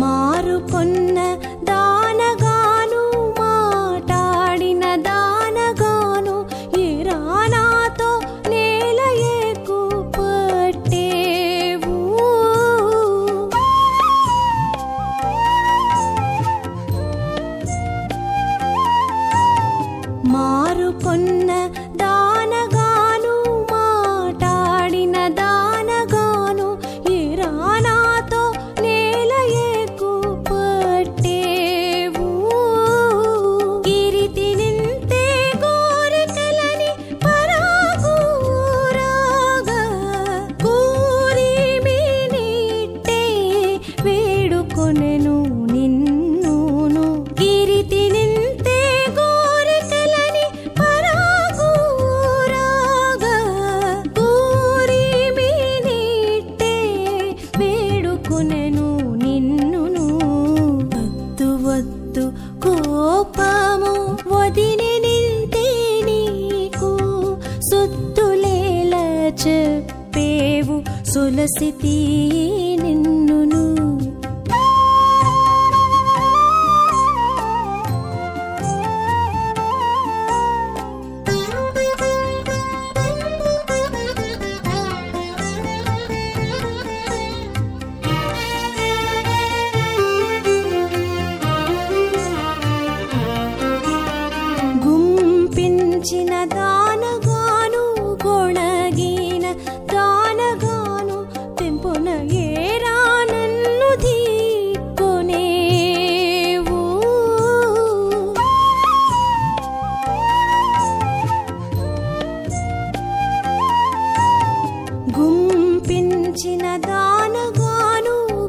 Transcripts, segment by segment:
மாறு பொன்ன ु सुलसिती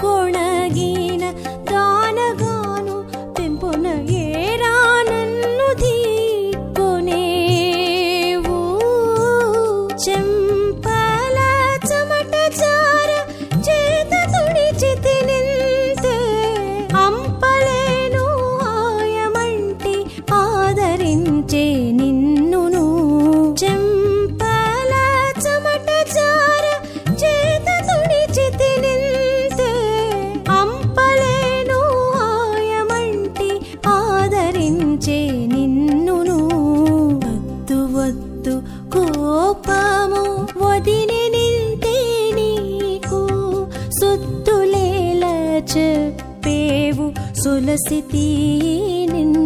पुनगीन కరుణించే నిన్నును వద్దు వద్దు. కోపము వదిని నింతే నీకు సుత్తులేల చెప్పేవు. సులసి నిన్ను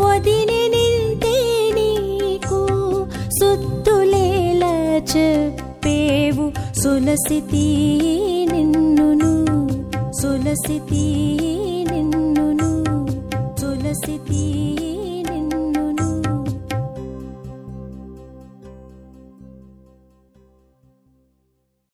వదిని నింతే నీకు సుత్తులేల చెప్పేవు. సులసితి నిన్నును సులసితి నిన్నును సులసితి